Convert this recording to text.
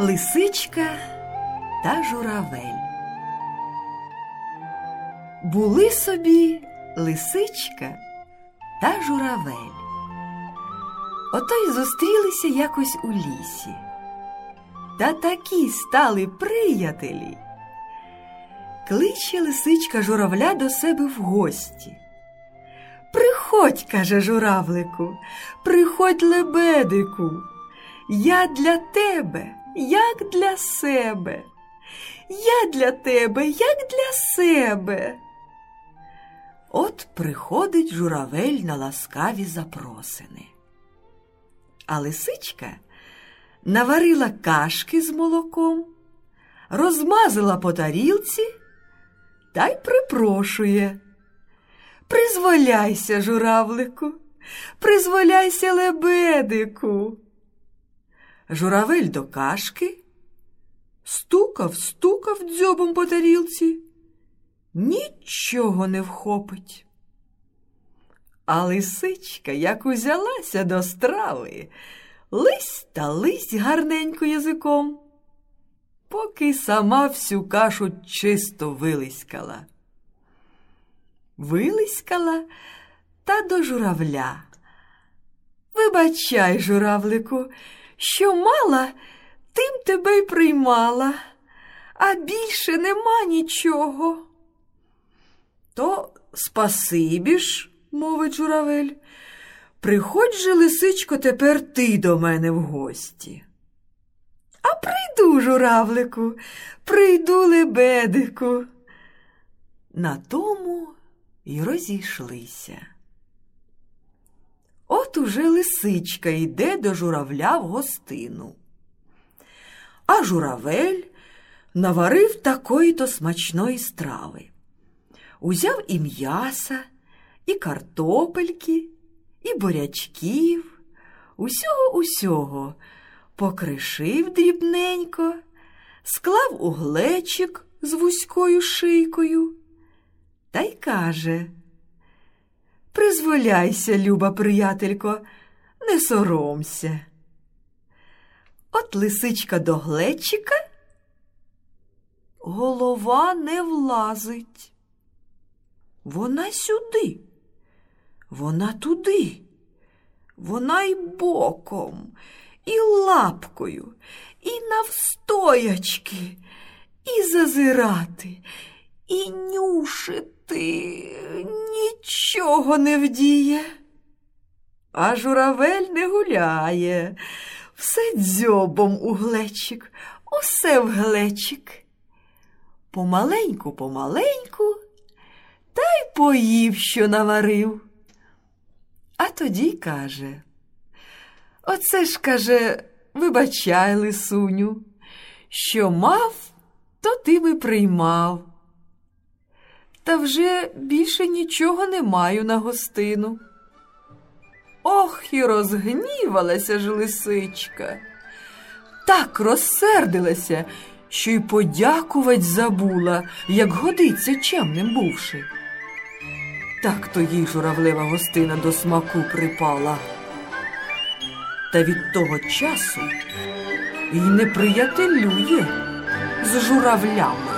Лисичка та журавель. Були собі лисичка та журавель. Ото й зустрілися якось у лісі. Та такі стали приятелі. Кличе лисичка журавля до себе в гості. Приходь, каже журавлику, приходь лебедику. Я для тебе, як для себе. Я для тебе, як для себе. От приходить журавель на ласкаві запросини. А лисичка наварила кашки з молоком, розмазала по тарілці та й припрошує. Призволяйся, журавлику, призволяйся лебедику. Журавель до кашки, стукав, стукав дзьобом по тарілці, нічого не вхопить. А лисичка, як узялася до страви, лись та лись гарненько язиком, поки сама всю кашу чисто вилискала. Вилискала та до журавля. Вибачай, журавлику, що мала, тим тебе й приймала, а більше нема нічого. То спасибі ж, мовить журавель, приходь же, лисичко, тепер ти до мене в гості. А прийду, журавлику, прийду лебедику. На тому й розійшлися. От уже лисичка йде до журавля в гостину. А журавель наварив такої то смачної страви. Узяв і м'яса, і картопельки, і бурячків, усього усього покришив дрібненько, склав у глечик з вузькою шийкою та й каже Призволяйся, люба приятелько, не соромся. От лисичка до глечика, голова не влазить. Вона сюди, вона туди, вона й боком, і лапкою, і навстоячки, і зазирати, і нюшити нічого не вдіє. А журавель не гуляє, все дзьобом у глечик, усе в глечик. Помаленьку, помаленьку, та й поїв, що наварив. А тоді каже, оце ж, каже, вибачай, лисуню, що мав, то ти би приймав. Та вже більше нічого не маю на гостину. Ох, і розгнівалася ж лисичка. Так розсердилася, що й подякувать забула, як годиться чемним бувши. Так то їй журавлева гостина до смаку припала. Та від того часу й не приятелює з журавлями.